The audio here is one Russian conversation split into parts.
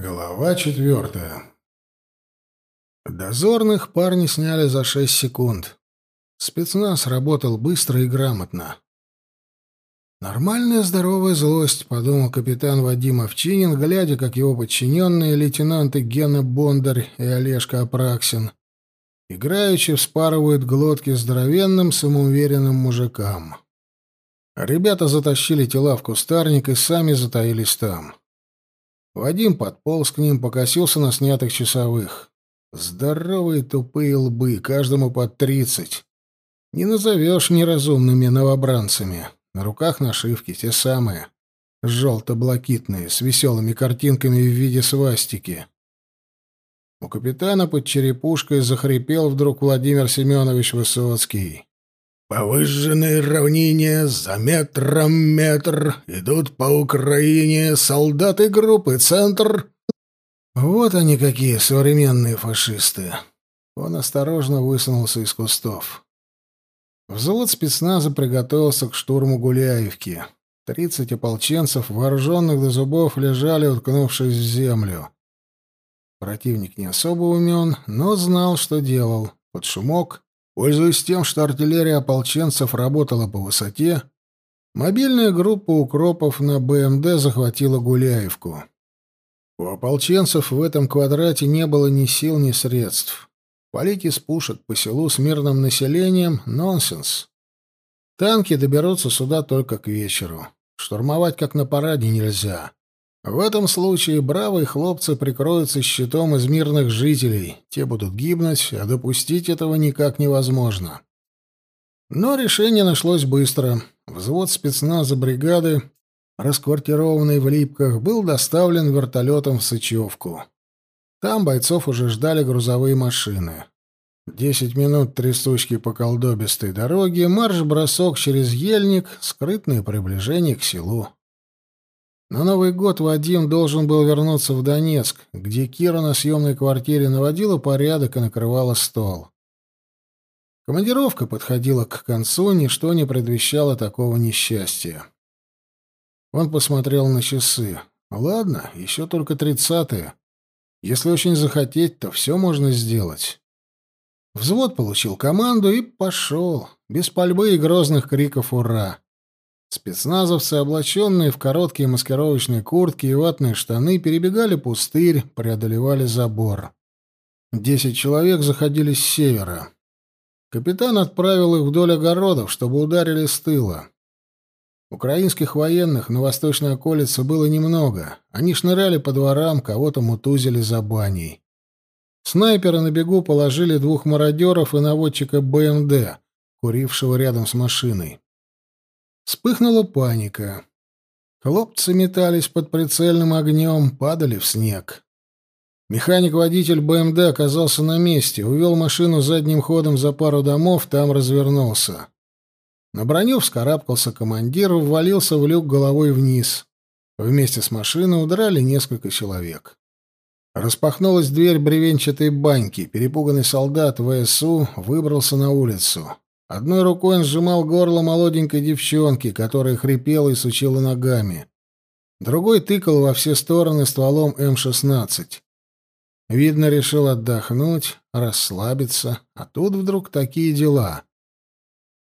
Глава четвертая. Дозорных парни сняли за шесть секунд. Спецназ работал быстро и грамотно. «Нормальная здоровая злость», — подумал капитан Вадим Овчинин, глядя, как его подчиненные лейтенанты Гена Бондарь и Олежка Апраксин играючи вспарывают глотки здоровенным, самоуверенным мужикам. Ребята затащили тела в кустарник и сами затаились там. Вадим подполз к ним, покосился на снятых часовых. Здоровые тупые лбы, каждому по тридцать. Не назовешь неразумными новобранцами. На руках нашивки те самые. Желто-блакитные, с веселыми картинками в виде свастики. У капитана под черепушкой захрипел вдруг Владимир Семенович Высоцкий. Повыжженные равнения за метром метр идут по Украине солдаты группы «Центр». Вот они какие современные фашисты. Он осторожно высунулся из кустов. Взвод спецназа приготовился к штурму Гуляевки. Тридцать ополченцев, вооруженных до зубов, лежали, уткнувшись в землю. Противник не особо умен, но знал, что делал. Под шумок Пользуясь тем, что артиллерия ополченцев работала по высоте, мобильная группа укропов на БМД захватила Гуляевку. У ополченцев в этом квадрате не было ни сил, ни средств. Палить из пушек по селу с мирным населением — нонсенс. Танки доберутся сюда только к вечеру. Штурмовать, как на параде, нельзя. В этом случае бравые хлопцы прикроются щитом из мирных жителей, те будут гибнуть, а допустить этого никак невозможно. Но решение нашлось быстро. Взвод спецназа бригады, расквартированный в Липках, был доставлен вертолетом в Сычевку. Там бойцов уже ждали грузовые машины. Десять минут трясучки по колдобистой дороге, марш-бросок через ельник, скрытное приближение к селу. На Новый год Вадим должен был вернуться в Донецк, где Кира на съемной квартире наводила порядок и накрывала стол. Командировка подходила к концу, ничто не предвещало такого несчастья. Он посмотрел на часы. Ладно, еще только тридцатые. Если очень захотеть, то все можно сделать. Взвод получил команду и пошел, без пальбы и грозных криков «Ура!». Спецназовцы, облаченные в короткие маскировочные куртки и ватные штаны, перебегали пустырь, преодолевали забор. Десять человек заходили с севера. Капитан отправил их вдоль огородов, чтобы ударили с тыла. Украинских военных на восточной околице было немного. Они шныряли по дворам, кого-то мутузили за баней. Снайперы на бегу положили двух мародеров и наводчика БМД, курившего рядом с машиной. Вспыхнула паника. Хлопцы метались под прицельным огнем, падали в снег. Механик-водитель БМД оказался на месте, увел машину задним ходом за пару домов, там развернулся. На броню вскарабкался командир, ввалился в люк головой вниз. Вместе с машиной удрали несколько человек. Распахнулась дверь бревенчатой баньки. Перепуганный солдат ВСУ выбрался на улицу. Одной рукой он сжимал горло молоденькой девчонки, которая хрипела и сучила ногами. Другой тыкал во все стороны стволом М-16. Видно, решил отдохнуть, расслабиться, а тут вдруг такие дела.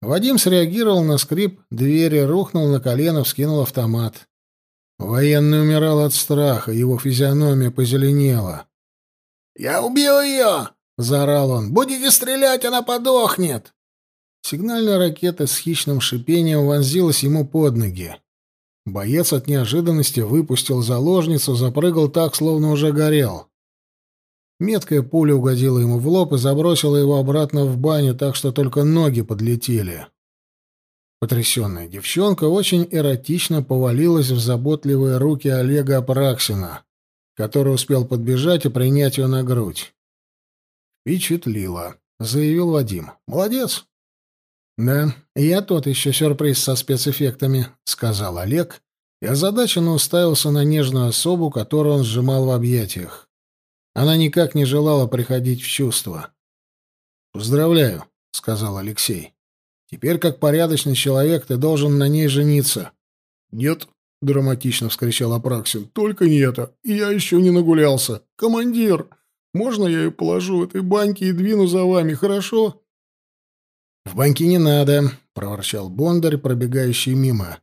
Вадим среагировал на скрип двери, рухнул на колено, вскинул автомат. Военный умирал от страха, его физиономия позеленела. «Я убью ее!» — заорал он. «Будете стрелять, она подохнет!» Сигнальная ракета с хищным шипением вонзилась ему под ноги. Боец от неожиданности выпустил заложницу, запрыгал так, словно уже горел. Меткая пуля угодила ему в лоб и забросила его обратно в баню, так что только ноги подлетели. Потрясенная девчонка очень эротично повалилась в заботливые руки Олега Апраксина, который успел подбежать и принять ее на грудь. «Впечатлило», — заявил Вадим. «Молодец. «Да, я тот еще сюрприз со спецэффектами», — сказал Олег, и озадаченно уставился на нежную особу, которую он сжимал в объятиях. Она никак не желала приходить в чувство. «Поздравляю», — сказал Алексей. «Теперь, как порядочный человек, ты должен на ней жениться». «Нет», — драматично вскричал Апраксин. «Только не это! Я еще не нагулялся! Командир! Можно я ее положу в этой баньке и двину за вами, хорошо?» «В баньке не надо», — проворчал Бондарь, пробегающий мимо.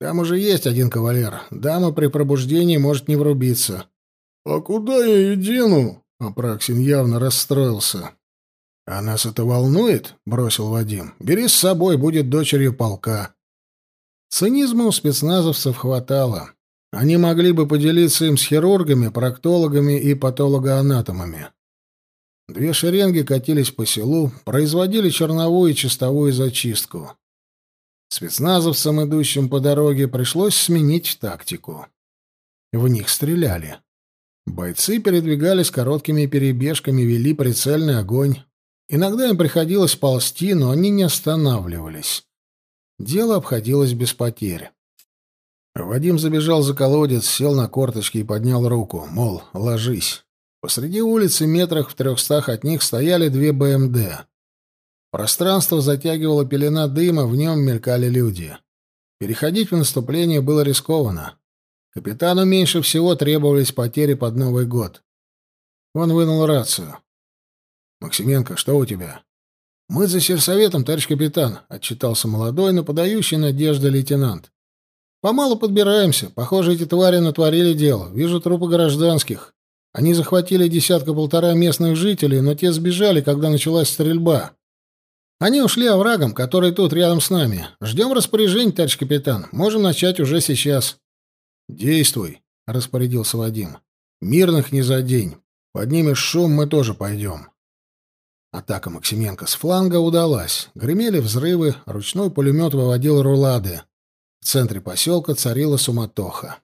«Там уже есть один кавалер. Дама при пробуждении может не врубиться». «А куда я ее дену?» — Апраксин явно расстроился. «А нас это волнует?» — бросил Вадим. «Бери с собой, будет дочерью полка». Цинизма у спецназовцев хватало. Они могли бы поделиться им с хирургами, проктологами и патологоанатомами. Две шеренги катились по селу, производили черновую и чистовую зачистку. Спецназовцам, идущим по дороге, пришлось сменить тактику. В них стреляли. Бойцы передвигались короткими перебежками, вели прицельный огонь. Иногда им приходилось ползти, но они не останавливались. Дело обходилось без потерь. Вадим забежал за колодец, сел на корточки и поднял руку, мол, ложись. Посреди улицы, метрах в трехстах от них, стояли две БМД. Пространство затягивало пелена дыма, в нем мелькали люди. Переходить в наступление было рискованно. Капитану меньше всего требовались потери под Новый год. Он вынул рацию. «Максименко, что у тебя?» «Мы за сельсоветом, товарищ капитан», — отчитался молодой, но подающий надежды лейтенант. «Помалу подбираемся. Похоже, эти твари натворили дело. Вижу трупы гражданских. Они захватили десятка-полтора местных жителей, но те сбежали, когда началась стрельба. Они ушли оврагом, который тут рядом с нами. Ждем распоряжений, товарищ капитан. Можем начать уже сейчас». «Действуй», — распорядился Вадим. «Мирных не за день. Поднимешь шум, мы тоже пойдем». Атака Максименко с фланга удалась. Гремели взрывы, ручной пулемет выводил рулады. В центре поселка царила суматоха.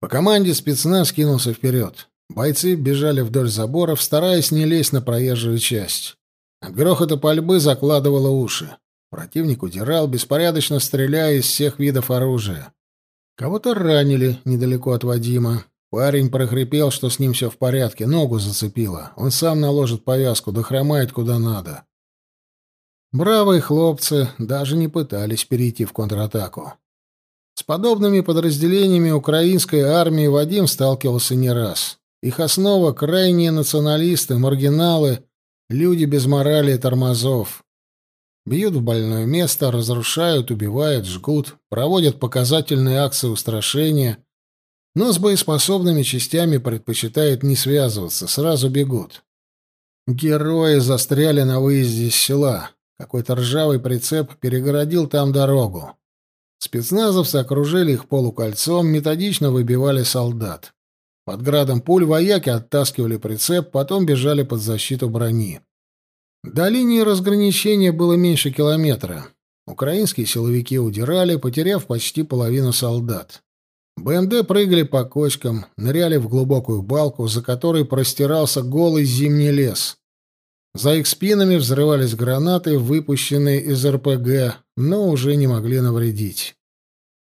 По команде спецназ кинулся вперед. Бойцы бежали вдоль заборов, стараясь не лезть на проезжую часть. От грохота пальбы закладывало уши. Противник удирал, беспорядочно стреляя из всех видов оружия. Кого-то ранили недалеко от Вадима. Парень прохрипел, что с ним все в порядке, ногу зацепило. Он сам наложит повязку, да хромает куда надо. Бравые хлопцы даже не пытались перейти в контратаку. С подобными подразделениями украинской армии Вадим сталкивался не раз. Их основа — крайние националисты, маргиналы, люди без морали и тормозов. Бьют в больное место, разрушают, убивают, жгут, проводят показательные акции устрашения, но с боеспособными частями предпочитают не связываться, сразу бегут. Герои застряли на выезде из села. Какой-то ржавый прицеп перегородил там дорогу. Спецназовцы окружили их полукольцом, методично выбивали солдат. Под градом пуль вояки оттаскивали прицеп, потом бежали под защиту брони. До линии разграничения было меньше километра. Украинские силовики удирали, потеряв почти половину солдат. БМД прыгали по кочкам, ныряли в глубокую балку, за которой простирался голый зимний лес. За их спинами взрывались гранаты, выпущенные из РПГ, но уже не могли навредить.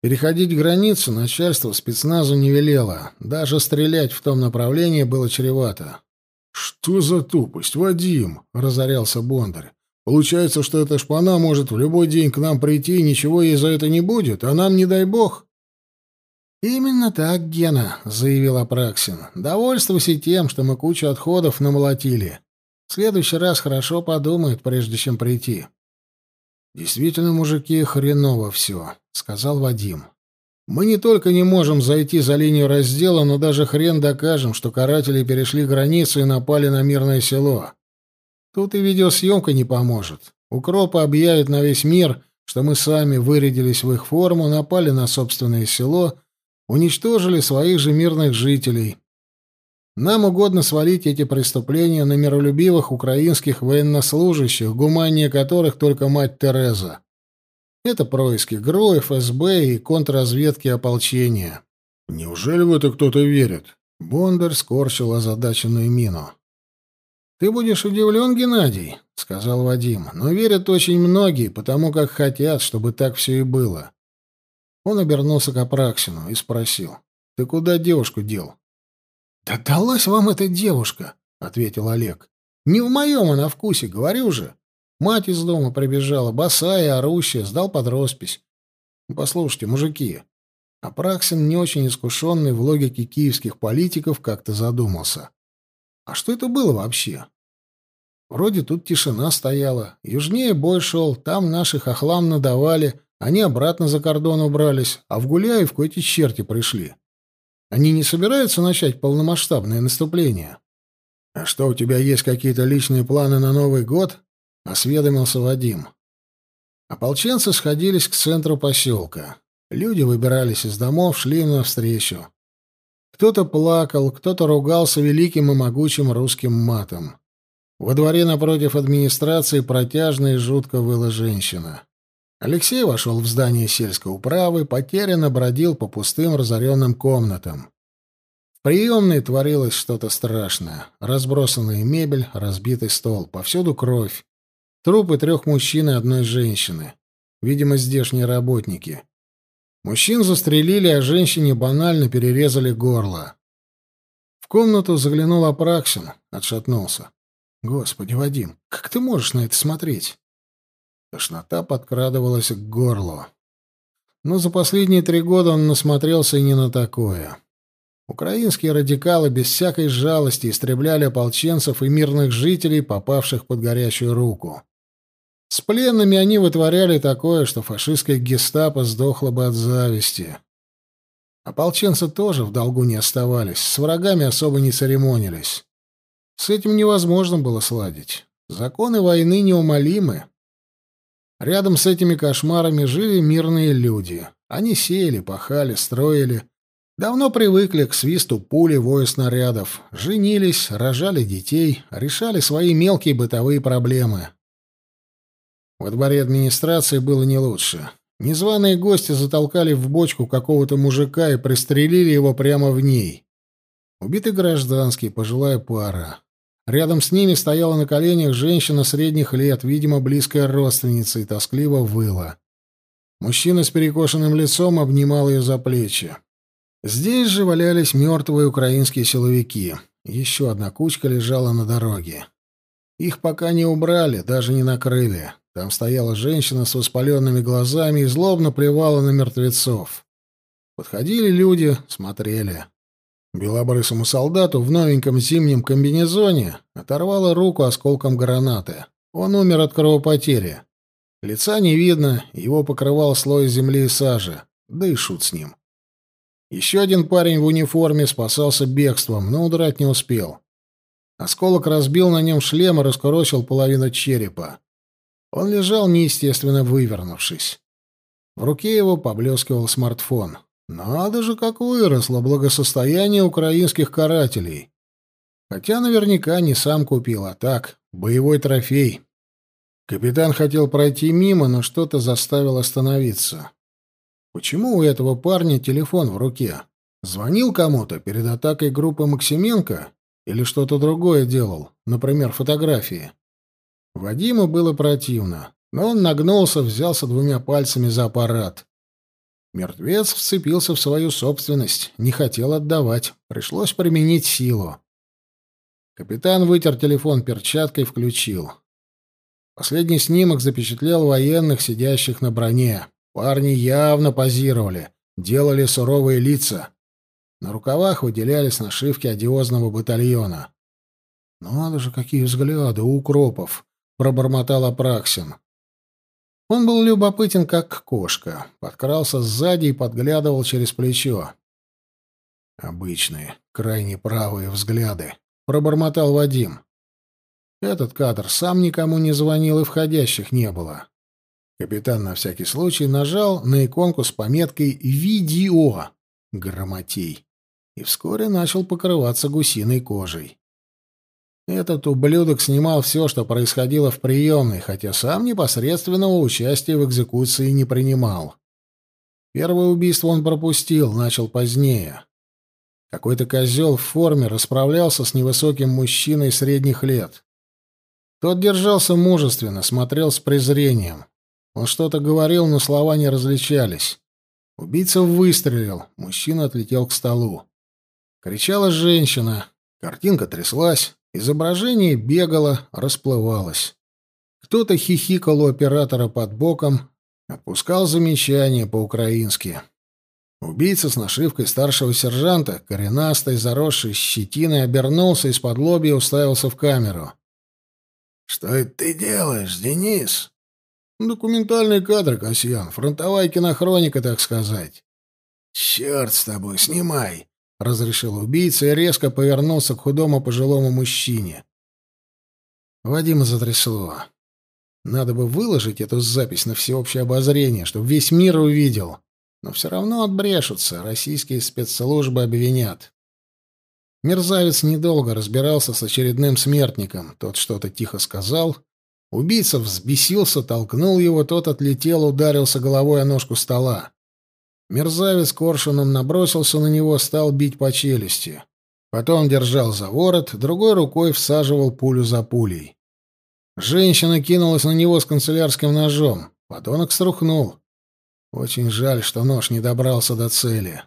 Переходить границу начальство спецназу не велело, даже стрелять в том направлении было чревато. «Что за тупость, Вадим?» — разорялся Бондарь. «Получается, что эта шпана может в любой день к нам прийти, и ничего ей за это не будет, а нам не дай бог». «Именно так, Гена», — заявил Апраксин. «Довольствуйся тем, что мы кучу отходов намолотили. В следующий раз хорошо подумают, прежде чем прийти». «Действительно, мужики, хреново все», — сказал Вадим. «Мы не только не можем зайти за линию раздела, но даже хрен докажем, что каратели перешли границу и напали на мирное село. Тут и видеосъемка не поможет. Укропы объявят на весь мир, что мы сами вырядились в их форму, напали на собственное село — уничтожили своих же мирных жителей. Нам угодно свалить эти преступления на миролюбивых украинских военнослужащих, гуманнее которых только мать Тереза. Это происки ГРУ, ФСБ и контрразведки ополчения. Неужели в это кто-то верит? Бондарь скорчил озадаченную мину. «Ты будешь удивлен, Геннадий», — сказал Вадим, — «но верят очень многие, потому как хотят, чтобы так все и было. Он обернулся к Апраксину и спросил. «Ты куда девушку дел?» «Да далась вам эта девушка», — ответил Олег. «Не в моем она вкусе, говорю же. Мать из дома прибежала, босая, орущая, сдал под роспись. Послушайте, мужики, Апраксин, не очень искушенный в логике киевских политиков, как-то задумался. А что это было вообще? Вроде тут тишина стояла. Южнее бой шел, там наших охлам надавали, они обратно за кордон убрались, а в Гуляевку эти черти пришли. Они не собираются начать полномасштабное наступление? А что, у тебя есть какие-то личные планы на Новый год? Осведомился Вадим. Ополченцы сходились к центру поселка. Люди выбирались из домов, шли навстречу. Кто-то плакал, кто-то ругался великим и могучим русским матом. Во дворе напротив администрации протяжно и жутко выла женщина. Алексей вошел в здание сельской управы, потерянно бродил по пустым разоренным комнатам. В приемной творилось что-то страшное. Разбросанная мебель, разбитый стол, повсюду кровь. Трупы трех мужчин и одной женщины. Видимо, здешние работники. Мужчин застрелили, а женщине банально перерезали горло. В комнату заглянул Апраксин, отшатнулся. «Господи, Вадим, как ты можешь на это смотреть?» Тошнота подкрадывалась к горлу. Но за последние три года он насмотрелся и не на такое. Украинские радикалы без всякой жалости истребляли ополченцев и мирных жителей, попавших под горячую руку. С пленными они вытворяли такое, что фашистская гестапо сдохла бы от зависти. Ополченцы тоже в долгу не оставались, с врагами особо не церемонились. С этим невозможно было сладить. Законы войны неумолимы. Рядом с этими кошмарами жили мирные люди. Они сеяли, пахали, строили. Давно привыкли к свисту пули воя снарядов. Женились, рожали детей, решали свои мелкие бытовые проблемы. Во дворе администрации было не лучше. Незваные гости затолкали в бочку какого-то мужика и пристрелили его прямо в ней. Убитый гражданский, пожилая пара. Рядом с ними стояла на коленях женщина средних лет, видимо, близкая родственница, и тоскливо выла. Мужчина с перекошенным лицом обнимал ее за плечи. Здесь же валялись мертвые украинские силовики. Еще одна кучка лежала на дороге. Их пока не убрали, даже не накрыли. Там стояла женщина с воспаленными глазами и злобно плевала на мертвецов. Подходили люди, смотрели. Белобрысому солдату в новеньком зимнем комбинезоне оторвало руку осколком гранаты. Он умер от кровопотери. Лица не видно, его покрывал слой земли и сажи. Да и шут с ним. Еще один парень в униформе спасался бегством, но удрать не успел. Осколок разбил на нем шлем и раскурочил половину черепа. Он лежал неестественно вывернувшись. В руке его поблескивал смартфон. Надо же, как выросло благосостояние украинских карателей. Хотя наверняка не сам купил, а так, боевой трофей. Капитан хотел пройти мимо, но что-то заставило остановиться. Почему у этого парня телефон в руке? Звонил кому-то перед атакой группы Максименко или что-то другое делал, например, фотографии? Вадиму было противно, но он нагнулся, взялся двумя пальцами за аппарат. Мертвец вцепился в свою собственность, не хотел отдавать, пришлось применить силу. Капитан вытер телефон перчаткой, включил. Последний снимок запечатлел военных, сидящих на броне. Парни явно позировали, делали суровые лица. На рукавах выделялись нашивки одиозного батальона. «Надо же, какие взгляды у укропов!» пробормотал Апраксин. Он был любопытен, как кошка. Подкрался сзади и подглядывал через плечо. «Обычные, крайне правые взгляды», — пробормотал Вадим. Этот кадр сам никому не звонил и входящих не было. Капитан на всякий случай нажал на иконку с пометкой «Видео» — грамотей, и вскоре начал покрываться гусиной кожей. Этот ублюдок снимал все, что происходило в приемной, хотя сам непосредственного участия в экзекуции не принимал. Первое убийство он пропустил, начал позднее. Какой-то козел в форме расправлялся с невысоким мужчиной средних лет. Тот держался мужественно, смотрел с презрением. Он что-то говорил, но слова не различались. Убийца выстрелил, мужчина отлетел к столу. Кричала женщина, картинка тряслась. Изображение бегало, расплывалось. Кто-то хихикал у оператора под боком, отпускал замечания по-украински. Убийца с нашивкой старшего сержанта, коренастой, заросшей щетиной, обернулся из-под лобья и уставился в камеру. «Что это ты делаешь, Денис?» «Документальный кадр, Касьян. Фронтовая кинохроника, так сказать». «Черт с тобой, снимай!» — разрешил убийца и резко повернулся к худому пожилому мужчине. Вадима затрясло. Надо бы выложить эту запись на всеобщее обозрение, чтобы весь мир увидел. Но все равно отбрешутся, российские спецслужбы обвинят. Мерзавец недолго разбирался с очередным смертником. Тот что-то тихо сказал. Убийца взбесился, толкнул его, тот отлетел, ударился головой о ножку стола. Мерзавец коршуном набросился на него, стал бить по челюсти. Потом держал за ворот, другой рукой всаживал пулю за пулей. Женщина кинулась на него с канцелярским ножом. Подонок струхнул. Очень жаль, что нож не добрался до цели.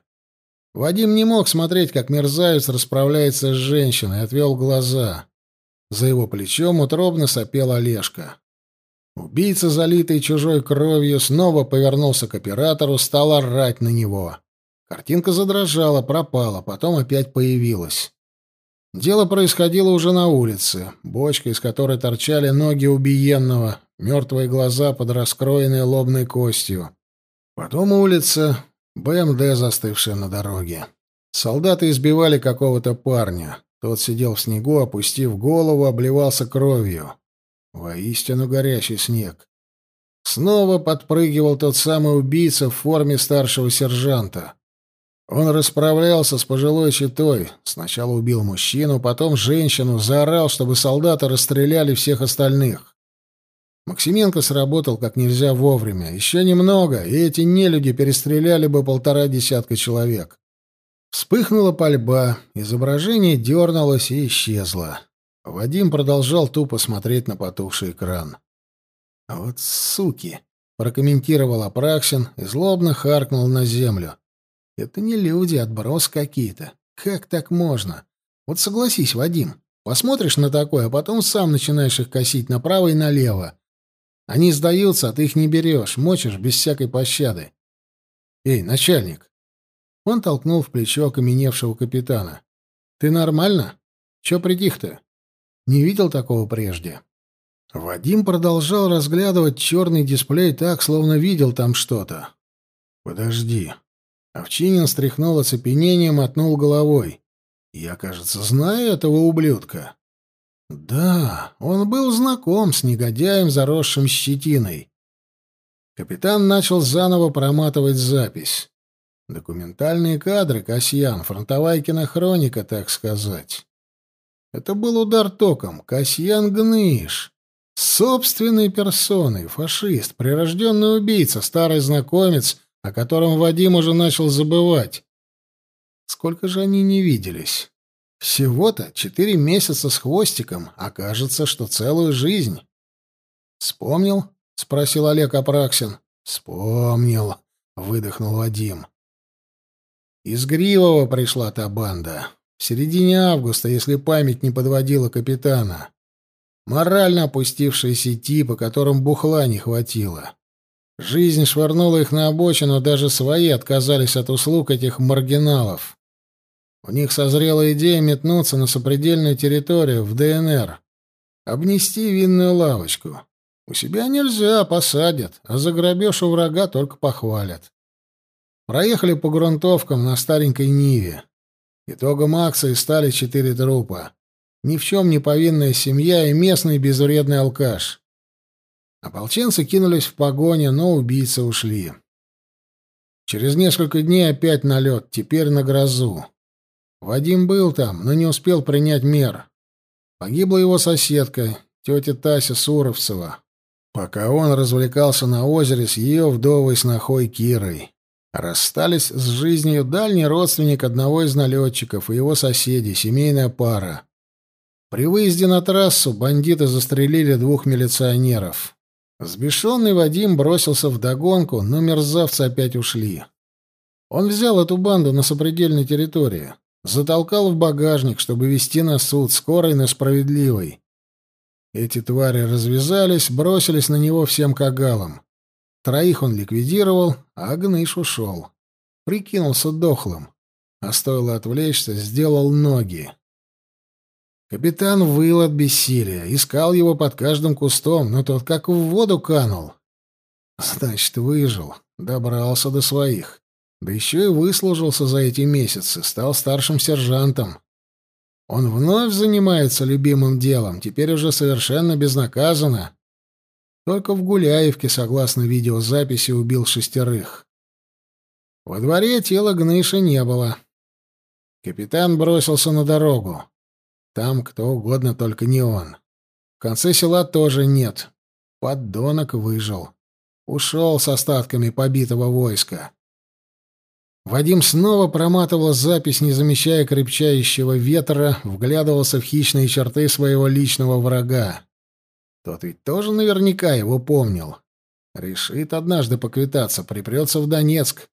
Вадим не мог смотреть, как мерзавец расправляется с женщиной, отвел глаза. За его плечом утробно сопел Олежка. Убийца, залитый чужой кровью, снова повернулся к оператору, стал орать на него. Картинка задрожала, пропала, потом опять появилась. Дело происходило уже на улице. Бочка, из которой торчали ноги убиенного, мертвые глаза под раскроенной лобной костью. Потом улица, БМД, застывшая на дороге. Солдаты избивали какого-то парня. Тот сидел в снегу, опустив голову, обливался кровью. Воистину горячий снег. Снова подпрыгивал тот самый убийца в форме старшего сержанта. Он расправлялся с пожилой читой. Сначала убил мужчину, потом женщину, заорал, чтобы солдаты расстреляли всех остальных. Максименко сработал как нельзя вовремя. Еще немного, и эти нелюди перестреляли бы полтора десятка человек. Вспыхнула пальба, изображение дернулось и исчезло. Вадим продолжал тупо смотреть на потухший экран. «А «Вот суки!» — прокомментировал Апраксин и злобно харкнул на землю. «Это не люди, отброс какие-то. Как так можно? Вот согласись, Вадим, посмотришь на такое, а потом сам начинаешь их косить направо и налево. Они сдаются, а ты их не берешь, мочишь без всякой пощады. Эй, начальник!» Он толкнул в плечо окаменевшего капитана. «Ты нормально? Чё притих-то? Не видел такого прежде?» Вадим продолжал разглядывать черный дисплей так, словно видел там что-то. «Подожди». Овчинин стряхнул оцепенение, мотнул головой. «Я, кажется, знаю этого ублюдка». Да, он был знаком с негодяем, заросшим щетиной. Капитан начал заново проматывать запись. Документальные кадры, Касьян, фронтовая кинохроника, так сказать. Это был удар током. Касьян Гныш. Собственной персоной, фашист, прирожденный убийца, старый знакомец, о котором Вадим уже начал забывать. Сколько же они не виделись? Всего-то четыре месяца с хвостиком, а кажется, что целую жизнь. «Вспомнил?» — спросил Олег Апраксин. «Вспомнил», — выдохнул Вадим. Из Гривого пришла та банда. В середине августа, если память не подводила капитана. Морально опустившиеся типы, которым бухла не хватило. Жизнь швырнула их на обочину, даже свои отказались от услуг этих маргиналов. У них созрела идея метнуться на сопредельную территорию, в ДНР. Обнести винную лавочку. У себя нельзя, посадят, а за грабеж у врага только похвалят. Проехали по грунтовкам на старенькой Ниве. Итогом акции стали четыре трупа. Ни в чем не повинная семья и местный безвредный алкаш. Ополченцы кинулись в погоню, но убийцы ушли. Через несколько дней опять налет, теперь на грозу. Вадим был там, но не успел принять мер. Погибла его соседка, тетя Тася Суровцева, пока он развлекался на озере с ее вдовой снохой Кирой. Расстались с жизнью дальний родственник одного из налетчиков и его соседи, семейная пара. При выезде на трассу бандиты застрелили двух милиционеров. Сбешенный Вадим бросился в догонку, но мерзавцы опять ушли. Он взял эту банду на сопредельной территории. Затолкал в багажник, чтобы вести на суд, скорый, но справедливый. Эти твари развязались, бросились на него всем кагалом. Троих он ликвидировал, а Гныш ушел. Прикинулся дохлым. А стоило отвлечься, сделал ноги. Капитан выл от бессилия, искал его под каждым кустом, но тот как в воду канул. Значит, выжил, добрался до своих. Да еще и выслужился за эти месяцы, стал старшим сержантом. Он вновь занимается любимым делом, теперь уже совершенно безнаказанно. Только в Гуляевке, согласно видеозаписи, убил шестерых. Во дворе тела Гныша не было. Капитан бросился на дорогу. Там кто угодно, только не он. В конце села тоже нет. Поддонок выжил. Ушел с остатками побитого войска. Вадим снова проматывал запись, не замечая крепчающего ветра, вглядывался в хищные черты своего личного врага. Тот ведь тоже наверняка его помнил. Решит однажды поквитаться, припрется в Донецк.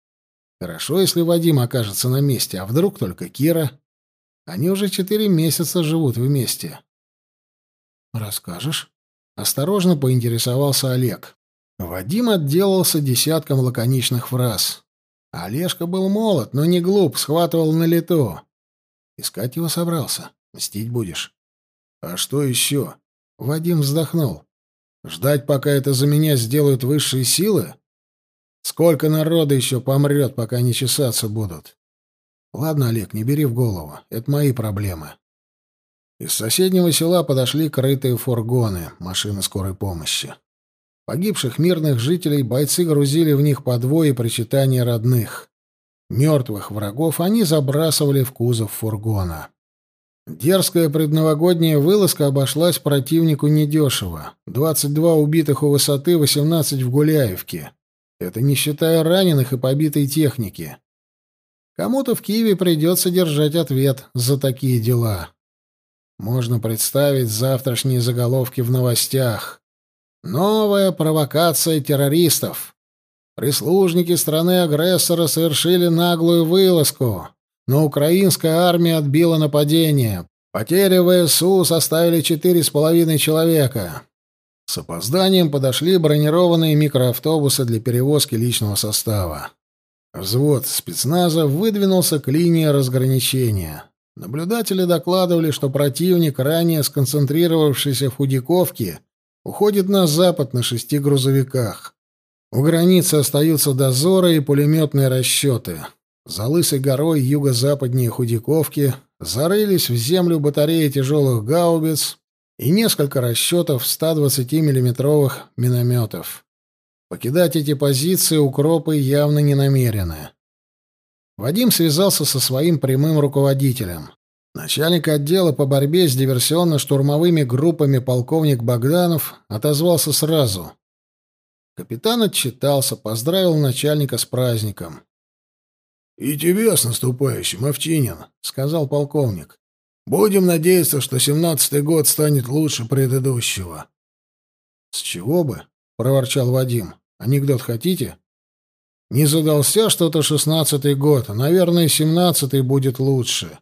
Хорошо, если Вадим окажется на месте, а вдруг только Кира? Они уже четыре месяца живут вместе. «Расскажешь?» — осторожно поинтересовался Олег. Вадим отделался десятком лаконичных фраз. Олежка был молод, но не глуп, схватывал на лету. Искать его собрался. Мстить будешь. А что еще? Вадим вздохнул. Ждать, пока это за меня сделают высшие силы? Сколько народа еще помрет, пока не чесаться будут? Ладно, Олег, не бери в голову. Это мои проблемы. Из соседнего села подошли крытые фургоны, машины скорой помощи. Погибших мирных жителей бойцы грузили в них по двое причитания родных. Мертвых врагов они забрасывали в кузов фургона. Дерзкая предновогодняя вылазка обошлась противнику недешево. 22 убитых у высоты, 18 в Гуляевке. Это не считая раненых и побитой техники. Кому-то в Киеве придется держать ответ за такие дела. Можно представить завтрашние заголовки в новостях. Новая провокация террористов. Прислужники страны-агрессора совершили наглую вылазку, но украинская армия отбила нападение. Потери ВСУ составили четыре с половиной человека. С опозданием подошли бронированные микроавтобусы для перевозки личного состава. Взвод спецназа выдвинулся к линии разграничения. Наблюдатели докладывали, что противник, ранее сконцентрировавшийся в Худяковке, уходит на запад на шести грузовиках. У границы остаются дозоры и пулеметные расчеты. За Лысой горой юго-западнее Худяковки зарылись в землю батареи тяжелых гаубиц и несколько расчетов 120 миллиметровых минометов. Покидать эти позиции укропы явно не намерены. Вадим связался со своим прямым руководителем. Начальник отдела по борьбе с диверсионно-штурмовыми группами полковник Богданов отозвался сразу. Капитан отчитался, поздравил начальника с праздником. «И тебе с наступающим, Овчинин», — сказал полковник. «Будем надеяться, что семнадцатый год станет лучше предыдущего». «С чего бы?» — проворчал Вадим. «Анекдот хотите?» «Не задался что-то шестнадцатый год, наверное, семнадцатый будет лучше»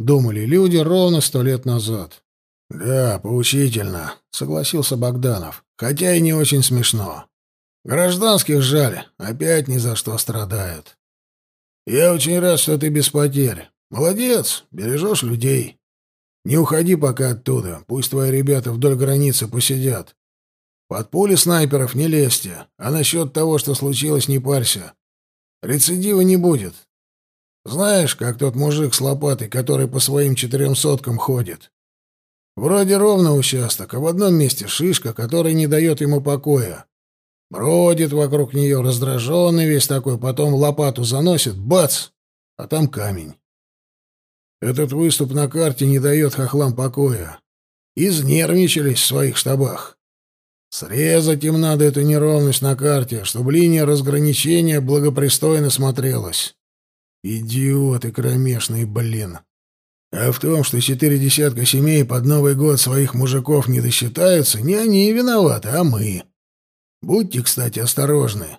думали люди ровно сто лет назад. «Да, поучительно», — согласился Богданов. «Хотя и не очень смешно. Гражданских жаль, опять ни за что страдают. Я очень рад, что ты без потерь. Молодец, бережешь людей. Не уходи пока оттуда, пусть твои ребята вдоль границы посидят. Под пули снайперов не лезьте, а насчет того, что случилось, не парься. Рецидива не будет, знаешь, как тот мужик с лопатой, который по своим четырем соткам ходит? Вроде ровно участок, а в одном месте шишка, которая не дает ему покоя. Бродит вокруг нее, раздраженный весь такой, потом лопату заносит, бац, а там камень. Этот выступ на карте не дает хохлам покоя. Изнервничались в своих штабах. Срезать им надо эту неровность на карте, чтобы линия разграничения благопристойно смотрелась. Идиоты кромешные, блин. А в том, что четыре десятка семей под Новый год своих мужиков не досчитаются, не они виноваты, а мы. Будьте, кстати, осторожны.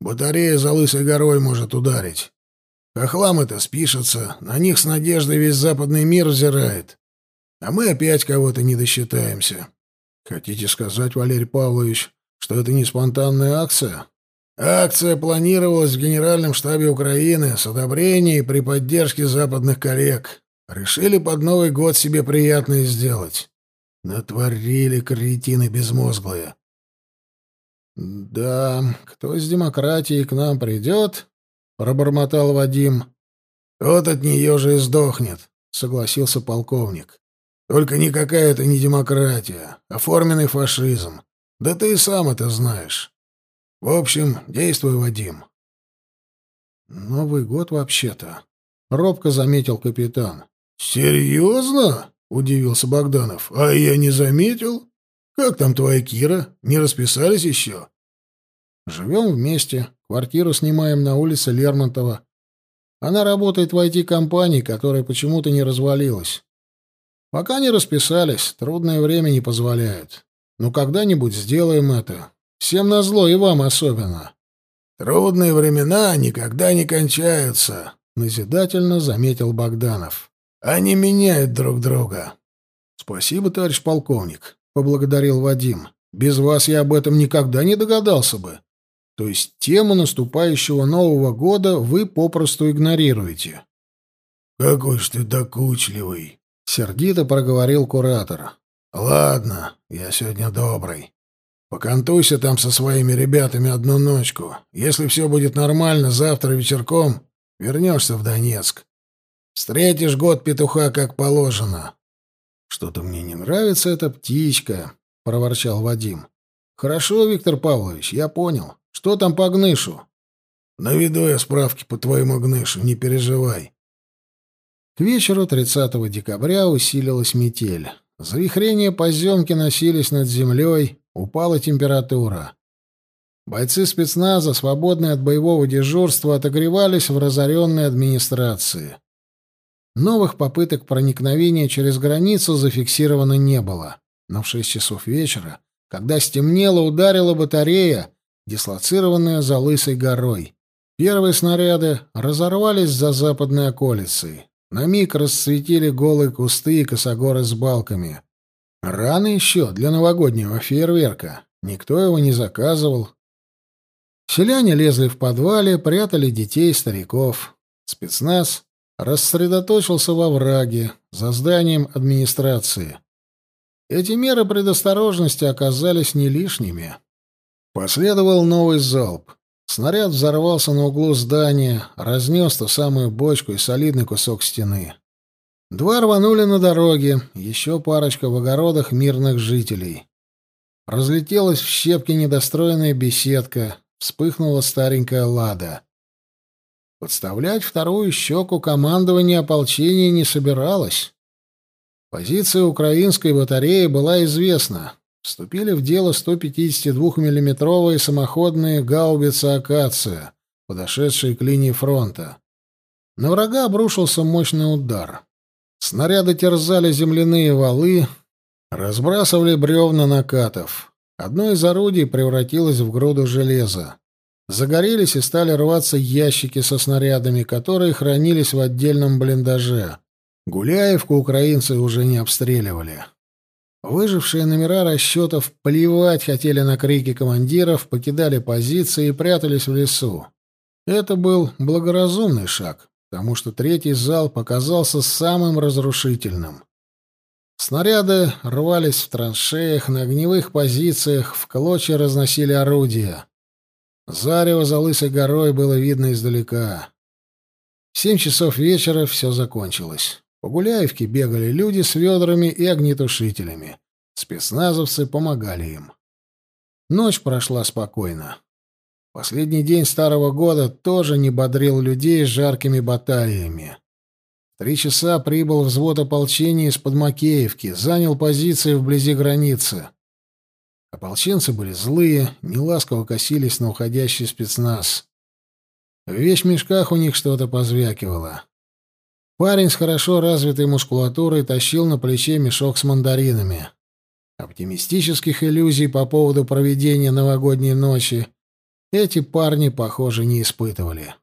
Батарея за Лысой горой может ударить. Хохлам это спишется, на них с надеждой весь западный мир взирает. А мы опять кого-то не досчитаемся. Хотите сказать, Валерий Павлович, что это не спонтанная акция? Акция планировалась в Генеральном штабе Украины с одобрения и при поддержке западных коллег. Решили под Новый год себе приятное сделать. Натворили кретины безмозглые. «Да, кто с демократией к нам придет?» — пробормотал Вадим. «Тот от нее же и сдохнет», — согласился полковник. «Только никакая это не демократия, а форменный фашизм. Да ты и сам это знаешь. В общем, действуй, Вадим». «Новый год вообще-то», — робко заметил капитан. «Серьезно?» — удивился Богданов. «А я не заметил. Как там твоя Кира? Не расписались еще?» «Живем вместе. Квартиру снимаем на улице Лермонтова. Она работает в IT-компании, которая почему-то не развалилась. Пока не расписались, трудное время не позволяет. Но когда-нибудь сделаем это. Всем назло, и вам особенно». «Трудные времена никогда не кончаются», — назидательно заметил Богданов. Они меняют друг друга. Спасибо, товарищ полковник, поблагодарил Вадим. Без вас я об этом никогда не догадался бы. То есть тему наступающего Нового года вы попросту игнорируете. Какой ж ты докучливый, сердито проговорил куратор. Ладно, я сегодня добрый. Покантуйся там со своими ребятами одну ночку. Если все будет нормально, завтра вечерком вернешься в Донецк. Встретишь год петуха как положено. Что-то мне не нравится эта птичка, проворчал Вадим. Хорошо, Виктор Павлович, я понял. Что там по гнышу? Наведу я справки по твоему гнышу, не переживай. К вечеру 30 декабря усилилась метель. Завихрения поземки носились над землей, упала температура. Бойцы спецназа, свободные от боевого дежурства, отогревались в разоренной администрации. Новых попыток проникновения через границу зафиксировано не было. Но в шесть часов вечера, когда стемнело, ударила батарея, дислоцированная за Лысой горой. Первые снаряды разорвались за западной околицей. На миг расцветили голые кусты и косогоры с балками. Рано еще для новогоднего фейерверка. Никто его не заказывал. Селяне лезли в подвале, прятали детей стариков. Спецназ рассредоточился во враге, за зданием администрации. Эти меры предосторожности оказались не лишними. Последовал новый залп. Снаряд взорвался на углу здания, разнес ту самую бочку и солидный кусок стены. Два рванули на дороге, еще парочка в огородах мирных жителей. Разлетелась в щепки недостроенная беседка, вспыхнула старенькая лада. Подставлять вторую щеку командование ополчения не собиралось. Позиция украинской батареи была известна. Вступили в дело 152 миллиметровые самоходные гаубицы «Акация», подошедшие к линии фронта. На врага обрушился мощный удар. Снаряды терзали земляные валы, разбрасывали бревна накатов. Одно из орудий превратилось в груду железа. Загорелись и стали рваться ящики со снарядами, которые хранились в отдельном блиндаже. Гуляевку украинцы уже не обстреливали. Выжившие номера расчетов плевать хотели на крики командиров, покидали позиции и прятались в лесу. Это был благоразумный шаг, потому что третий зал показался самым разрушительным. Снаряды рвались в траншеях, на огневых позициях, в клочья разносили орудия. Зарево за лысой горой было видно издалека. В семь часов вечера все закончилось. По Гуляевке бегали люди с ведрами и огнетушителями. Спецназовцы помогали им. Ночь прошла спокойно. Последний день Старого года тоже не бодрил людей жаркими баталиями. В три часа прибыл взвод ополчения из-под Макеевки, занял позиции вблизи границы. Ополченцы были злые, неласково косились на уходящий спецназ. В вещмешках у них что-то позвякивало. Парень с хорошо развитой мускулатурой тащил на плече мешок с мандаринами. Оптимистических иллюзий по поводу проведения новогодней ночи эти парни, похоже, не испытывали.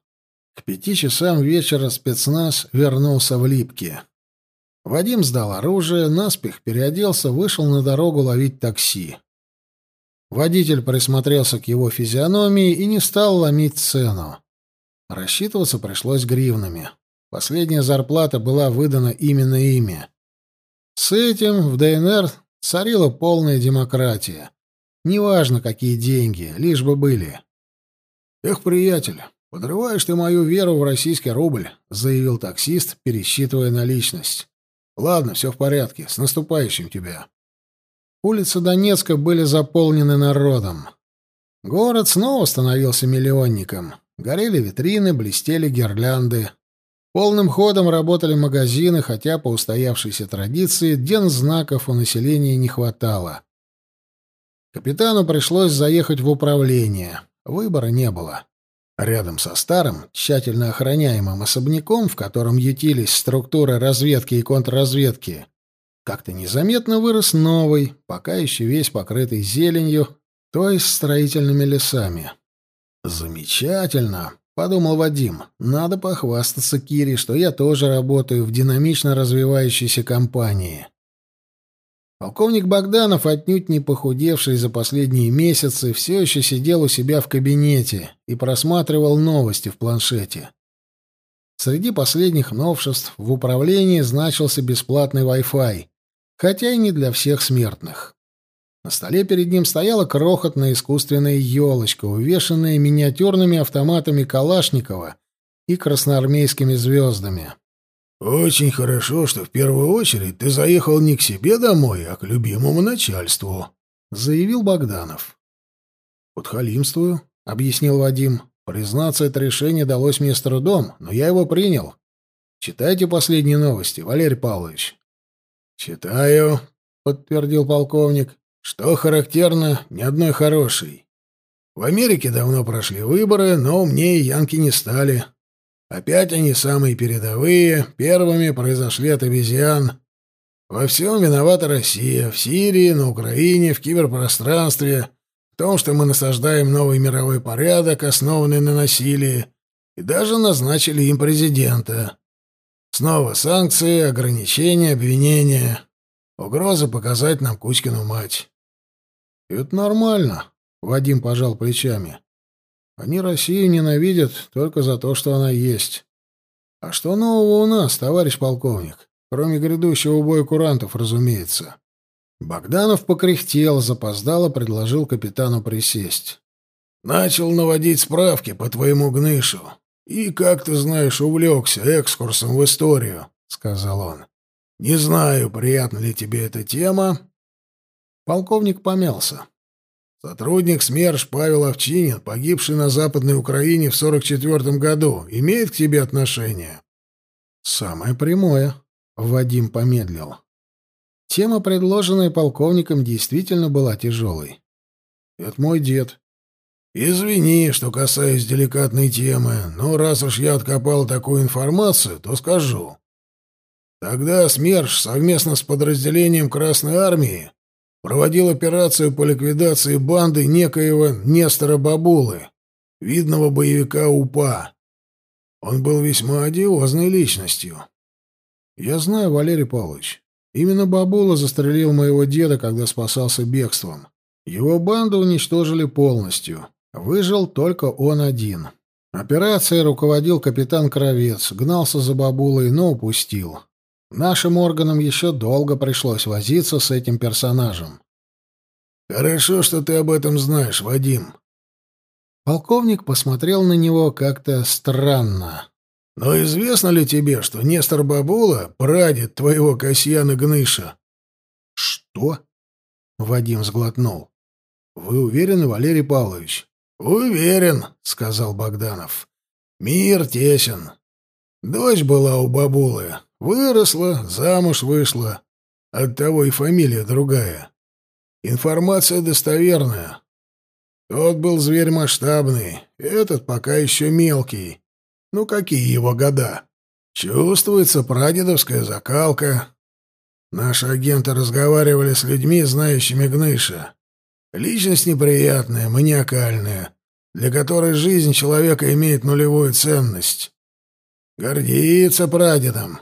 К пяти часам вечера спецназ вернулся в Липки. Вадим сдал оружие, наспех переоделся, вышел на дорогу ловить такси. Водитель присмотрелся к его физиономии и не стал ломить цену. Рассчитываться пришлось гривнами. Последняя зарплата была выдана именно ими. С этим в ДНР царила полная демократия. Неважно, какие деньги, лишь бы были. «Эх, приятель, подрываешь ты мою веру в российский рубль», — заявил таксист, пересчитывая наличность. «Ладно, все в порядке. С наступающим тебя». Улицы Донецка были заполнены народом. Город снова становился миллионником. Горели витрины, блестели гирлянды. Полным ходом работали магазины, хотя по устоявшейся традиции дензнаков у населения не хватало. Капитану пришлось заехать в управление. Выбора не было. Рядом со старым, тщательно охраняемым особняком, в котором ютились структуры разведки и контрразведки, как-то незаметно вырос новый, пока еще весь покрытый зеленью, то есть строительными лесами. «Замечательно», — подумал Вадим. «Надо похвастаться Кире, что я тоже работаю в динамично развивающейся компании». Полковник Богданов, отнюдь не похудевший за последние месяцы, все еще сидел у себя в кабинете и просматривал новости в планшете. Среди последних новшеств в управлении значился бесплатный Wi-Fi, хотя и не для всех смертных. На столе перед ним стояла крохотная искусственная елочка, увешанная миниатюрными автоматами Калашникова и красноармейскими звездами. «Очень хорошо, что в первую очередь ты заехал не к себе домой, а к любимому начальству», — заявил Богданов. «Подхалимствую», — объяснил Вадим. «Признаться, это решение далось мне с трудом, но я его принял. Читайте последние новости, Валерий Павлович». «Читаю», — подтвердил полковник. «Что характерно, ни одной хорошей. В Америке давно прошли выборы, но умнее янки не стали. Опять они самые передовые, первыми произошли от обезьян. Во всем виновата Россия, в Сирии, на Украине, в киберпространстве, том, что мы насаждаем новый мировой порядок, основанный на насилии, и даже назначили им президента. Снова санкции, ограничения, обвинения. Угроза показать нам Кузькину мать. «Это нормально», — Вадим пожал плечами. «Они Россию ненавидят только за то, что она есть. А что нового у нас, товарищ полковник? Кроме грядущего боя курантов, разумеется». Богданов покряхтел, запоздало предложил капитану присесть. «Начал наводить справки по твоему гнышу. И, как ты знаешь, увлекся экскурсом в историю», — сказал он. «Не знаю, приятна ли тебе эта тема». Полковник помялся. «Сотрудник СМЕРШ Павел Овчинин, погибший на Западной Украине в 44 году, имеет к тебе отношение?» «Самое прямое», — Вадим помедлил. Тема, предложенная полковником, действительно была тяжелой. «Это мой дед. «Извини, что касаюсь деликатной темы, но раз уж я откопал такую информацию, то скажу. Тогда СМЕРШ совместно с подразделением Красной Армии проводил операцию по ликвидации банды некоего Нестора Бабулы, видного боевика УПА. Он был весьма одиозной личностью. Я знаю, Валерий Павлович, именно Бабула застрелил моего деда, когда спасался бегством. Его банду уничтожили полностью. Выжил только он один. Операцией руководил капитан Кровец, гнался за бабулой, но упустил. Нашим органам еще долго пришлось возиться с этим персонажем. «Хорошо, что ты об этом знаешь, Вадим». Полковник посмотрел на него как-то странно. «Но известно ли тебе, что Нестор Бабула — прадед твоего Касьяна Гныша?» «Что?» — Вадим сглотнул. «Вы уверены, Валерий Павлович?» «Уверен», — сказал Богданов. «Мир тесен. Дочь была у бабулы. Выросла, замуж вышла. Оттого и фамилия другая. Информация достоверная. Тот был зверь масштабный, этот пока еще мелкий. Ну, какие его года? Чувствуется прадедовская закалка. Наши агенты разговаривали с людьми, знающими Гныша. Личность неприятная, маниакальная, для которой жизнь человека имеет нулевую ценность. Гордится прадедом.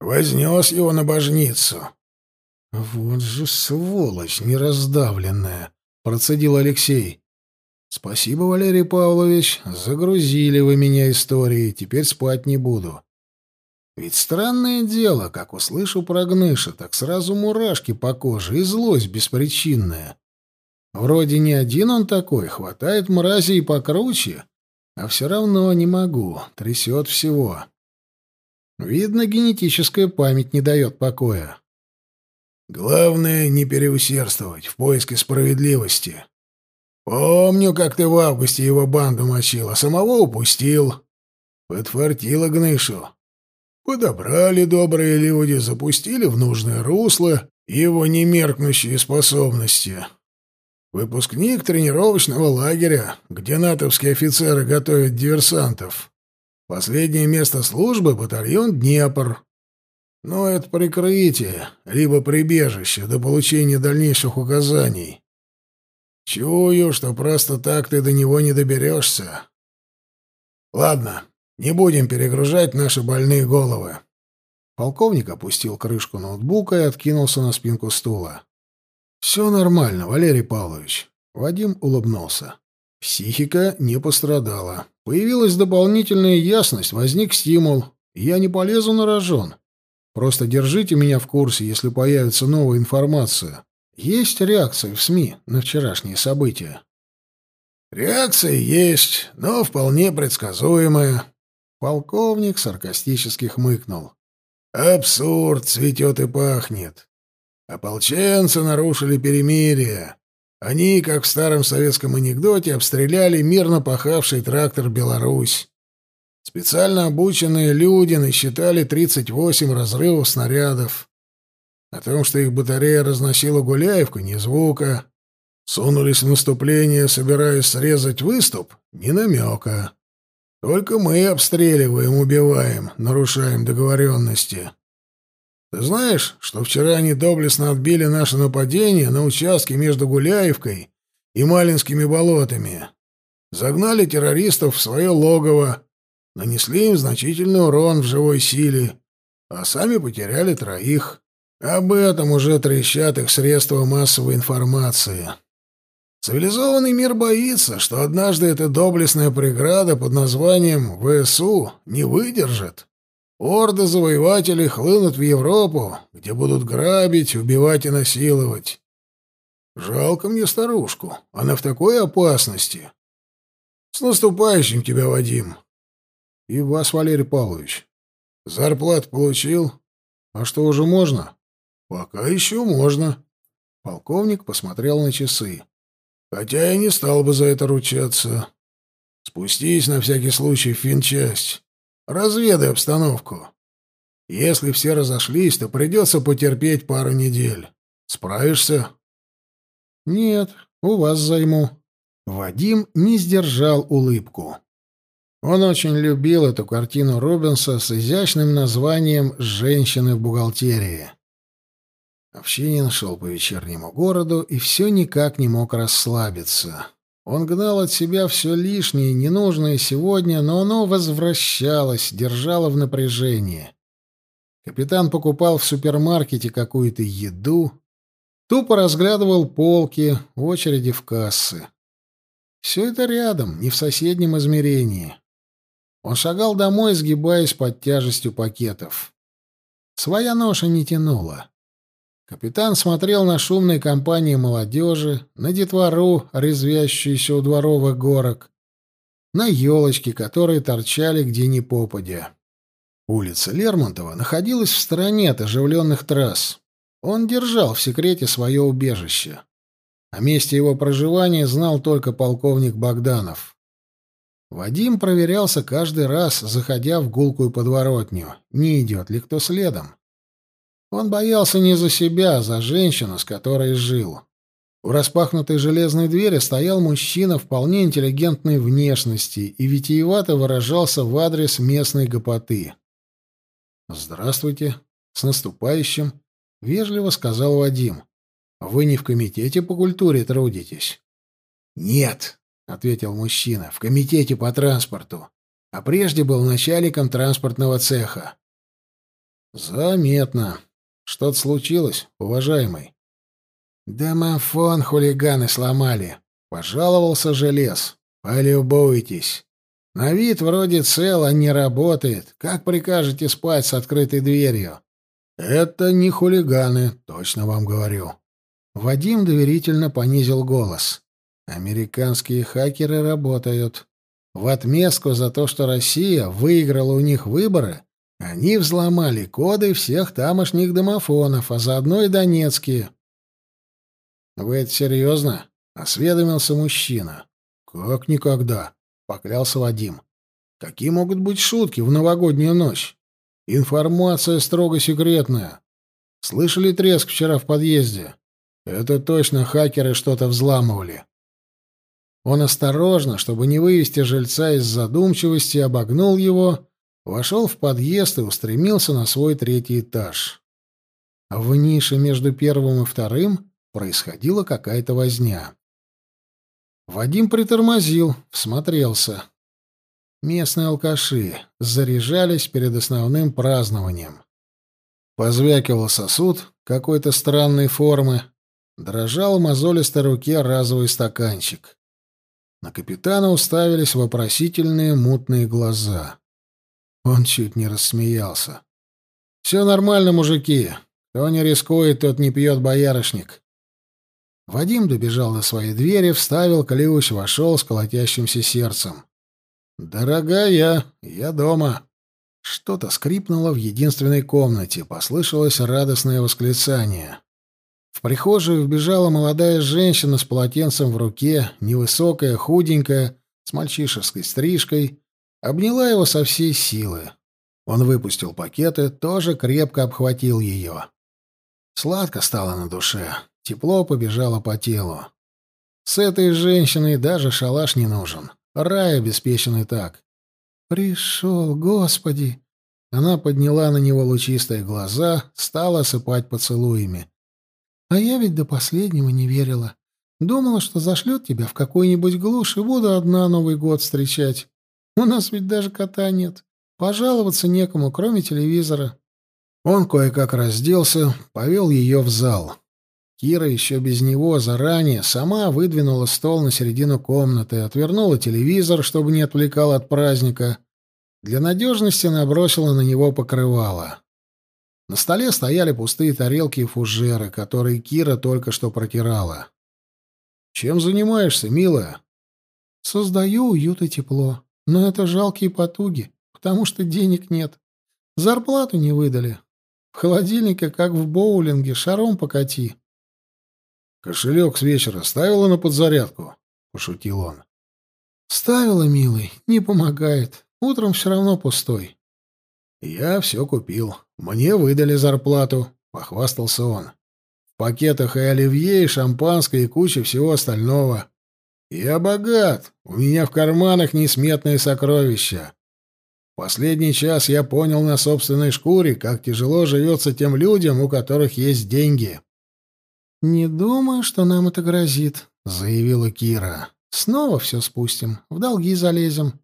Вознес его на божницу. Вот же сволочь нераздавленная, процедил Алексей. «Спасибо, Валерий Павлович. Загрузили вы меня историей. Теперь спать не буду. Ведь странное дело, как услышу про Гныша, так сразу мурашки по коже и злость беспричинная. Вроде не один он такой, хватает мрази и покруче, а все равно не могу, трясет всего. Видно, генетическая память не дает покоя. Главное — не переусердствовать в поиске справедливости. Помню, как ты в августе его банду мочил, а самого упустил. Подфартило Гнышу. Подобрали добрые люди, запустили в нужное русло его немеркнущие способности. Выпускник тренировочного лагеря, где натовские офицеры готовят диверсантов. Последнее место службы — батальон «Днепр». Но это прикрытие, либо прибежище до получения дальнейших указаний. Чую, что просто так ты до него не доберешься. Ладно, не будем перегружать наши больные головы. Полковник опустил крышку ноутбука и откинулся на спинку стула. «Все нормально, Валерий Павлович». Вадим улыбнулся. Психика не пострадала. Появилась дополнительная ясность, возник стимул. Я не полезу на рожон. Просто держите меня в курсе, если появится новая информация. Есть реакции в СМИ на вчерашние события? Реакции есть, но вполне предсказуемая. Полковник саркастически хмыкнул. Абсурд цветет и пахнет. Ополченцы нарушили перемирие. Они, как в старом советском анекдоте, обстреляли мирно пахавший трактор «Беларусь». Специально обученные люди насчитали 38 разрывов снарядов. О том, что их батарея разносила Гуляевку, ни звука. Сунулись в наступление, собираясь срезать выступ, ни намека. Только мы обстреливаем, убиваем, нарушаем договоренности. Ты знаешь, что вчера они доблестно отбили наше нападение на участке между Гуляевкой и Малинскими болотами? Загнали террористов в свое логово, нанесли им значительный урон в живой силе, а сами потеряли троих. Об этом уже трещат их средства массовой информации. Цивилизованный мир боится, что однажды эта доблестная преграда под названием ВСУ не выдержит. Орды завоевателей хлынут в Европу, где будут грабить, убивать и насиловать. Жалко мне старушку, она в такой опасности. С наступающим тебя, Вадим. И вас, Валерий Павлович. Зарплат получил? А что, уже можно? Пока еще можно. Полковник посмотрел на часы. Хотя я не стал бы за это ручаться. Спустись на всякий случай в финчасть. Разведай обстановку. Если все разошлись, то придется потерпеть пару недель. Справишься? Нет, у вас займу. Вадим не сдержал улыбку. Он очень любил эту картину Рубенса с изящным названием «Женщины в бухгалтерии». Овчинин шел по вечернему городу и все никак не мог расслабиться. Он гнал от себя все лишнее, ненужное сегодня, но оно возвращалось, держало в напряжении. Капитан покупал в супермаркете какую-то еду, тупо разглядывал полки, очереди в кассы. Все это рядом, не в соседнем измерении. Он шагал домой, сгибаясь под тяжестью пакетов. Своя ноша не тянула. Капитан смотрел на шумные компании молодежи, на детвору, резвящуюся у дворовых горок, на елочки, которые торчали где ни попадя. Улица Лермонтова находилась в стороне от оживленных трасс. Он держал в секрете свое убежище. О месте его проживания знал только полковник Богданов. Вадим проверялся каждый раз, заходя в гулкую подворотню, не идет ли кто следом. Он боялся не за себя, а за женщину, с которой жил. У распахнутой железной двери стоял мужчина вполне интеллигентной внешности и витиевато выражался в адрес местной гопоты. «Здравствуйте. С наступающим!» — вежливо сказал Вадим. «Вы не в комитете по культуре трудитесь?» «Нет», — ответил мужчина, — «в комитете по транспорту, а прежде был начальником транспортного цеха». «Заметно. Что-то случилось, уважаемый?» «Домофон хулиганы сломали», — пожаловался Желез. «Полюбуйтесь. На вид вроде цел, а не работает. Как прикажете спать с открытой дверью?» «Это не хулиганы, точно вам говорю». Вадим доверительно понизил голос. «Американские хакеры работают. В отместку за то, что Россия выиграла у них выборы, они взломали коды всех тамошних домофонов, а заодно и донецкие». «Вы это серьезно?» — осведомился мужчина. «Как никогда», — поклялся Вадим. «Какие могут быть шутки в новогоднюю ночь? Информация строго секретная. Слышали треск вчера в подъезде? Это точно хакеры что-то взламывали». Он осторожно, чтобы не вывести жильца из задумчивости, обогнул его, вошел в подъезд и устремился на свой третий этаж. В нише между первым и вторым происходила какая-то возня. Вадим притормозил, всмотрелся. Местные алкаши заряжались перед основным празднованием. Позвякивал сосуд какой-то странной формы, дрожал в мозолистой руке разовый стаканчик. На капитана уставились вопросительные мутные глаза. Он чуть не рассмеялся. «Все нормально, мужики. Кто не рискует, тот не пьет боярышник. Вадим добежал до своей двери, вставил ключ, вошел с колотящимся сердцем. «Дорогая, я дома». Что-то скрипнуло в единственной комнате, послышалось радостное восклицание. В прихожую вбежала молодая женщина с полотенцем в руке, невысокая, худенькая, с мальчишеской стрижкой, обняла его со всей силы. Он выпустил пакеты, тоже крепко обхватил ее. Сладко стало на душе. Тепло побежало по телу. С этой женщиной даже шалаш не нужен. Рай обеспечен и так. «Пришел, Господи!» Она подняла на него лучистые глаза, стала осыпать поцелуями. «А я ведь до последнего не верила. Думала, что зашлет тебя в какой-нибудь глушь и буду одна Новый год встречать. У нас ведь даже кота нет. Пожаловаться некому, кроме телевизора». Он кое-как разделся, повел ее в зал. Кира еще без него заранее сама выдвинула стол на середину комнаты, отвернула телевизор, чтобы не отвлекал от праздника. Для надежности набросила на него покрывало. На столе стояли пустые тарелки и фужеры, которые Кира только что протирала. «Чем занимаешься, милая?» «Создаю уют и тепло. Но это жалкие потуги, потому что денег нет. Зарплату не выдали. В холодильнике, как в боулинге, шаром покати. «Кошелек с вечера ставила на подзарядку?» — пошутил он. «Ставила, милый, не помогает. Утром все равно пустой». «Я все купил. Мне выдали зарплату», — похвастался он. «В пакетах и оливье, и шампанское, и куча всего остального. Я богат. У меня в карманах несметные сокровища. Последний час я понял на собственной шкуре, как тяжело живется тем людям, у которых есть деньги». «Не думаю, что нам это грозит», — заявила Кира. «Снова все спустим, в долги залезем».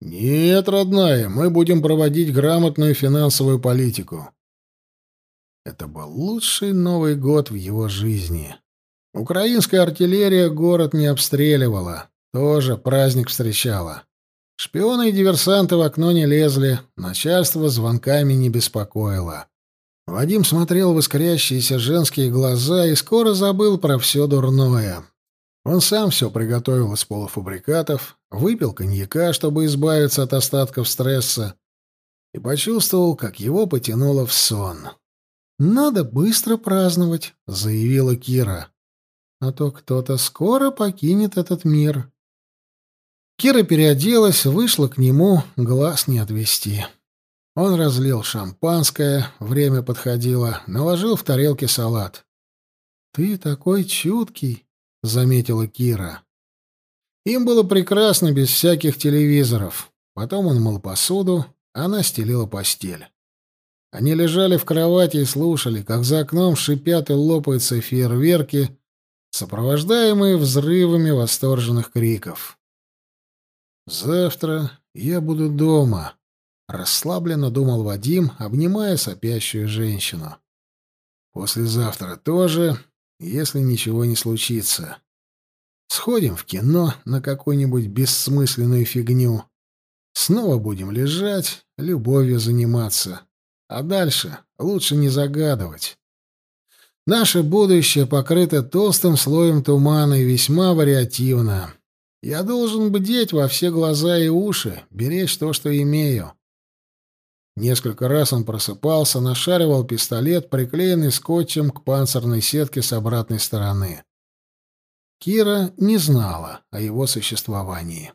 «Нет, родная, мы будем проводить грамотную финансовую политику». Это был лучший Новый год в его жизни. Украинская артиллерия город не обстреливала, тоже праздник встречала. Шпионы и диверсанты в окно не лезли, начальство звонками не беспокоило. Вадим смотрел в искрящиеся женские глаза и скоро забыл про все дурное. Он сам все приготовил из полуфабрикатов, выпил коньяка, чтобы избавиться от остатков стресса, и почувствовал, как его потянуло в сон. «Надо быстро праздновать», — заявила Кира. «А то кто-то скоро покинет этот мир». Кира переоделась, вышла к нему, глаз не отвести. Он разлил шампанское, время подходило, наложил в тарелки салат. «Ты такой чуткий», — заметила Кира. Им было прекрасно без всяких телевизоров. Потом он мыл посуду, она стелила постель. Они лежали в кровати и слушали, как за окном шипят и лопаются фейерверки, сопровождаемые взрывами восторженных криков. «Завтра я буду дома», Расслабленно думал Вадим, обнимая сопящую женщину. Послезавтра тоже, если ничего не случится. Сходим в кино на какую-нибудь бессмысленную фигню. Снова будем лежать, любовью заниматься. А дальше лучше не загадывать. Наше будущее покрыто толстым слоем тумана и весьма вариативно. Я должен бдеть во все глаза и уши, беречь то, что имею. Несколько раз он просыпался, нашаривал пистолет, приклеенный скотчем к панцирной сетке с обратной стороны. Кира не знала о его существовании.